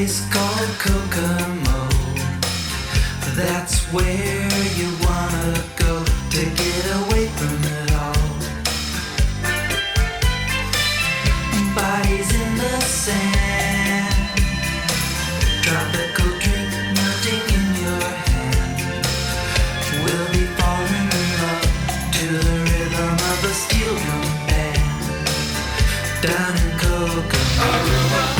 place called Kokomo. That's where you wanna go to get away from it all. Bodies in the sand, tropical drink melting in your hand. We'll be falling in love to the rhythm of a steel drum band down in Kokomo. Aruba.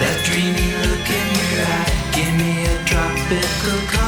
that dreamy look in your eye give me a tropical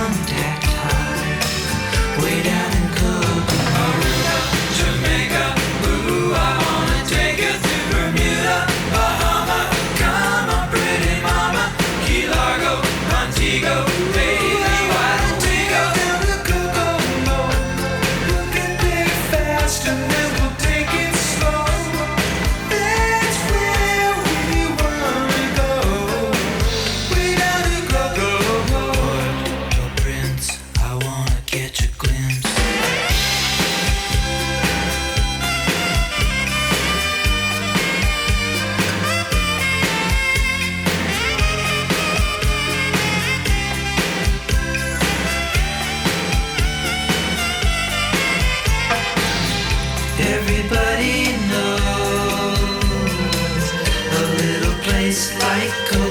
everybody knows a little place like.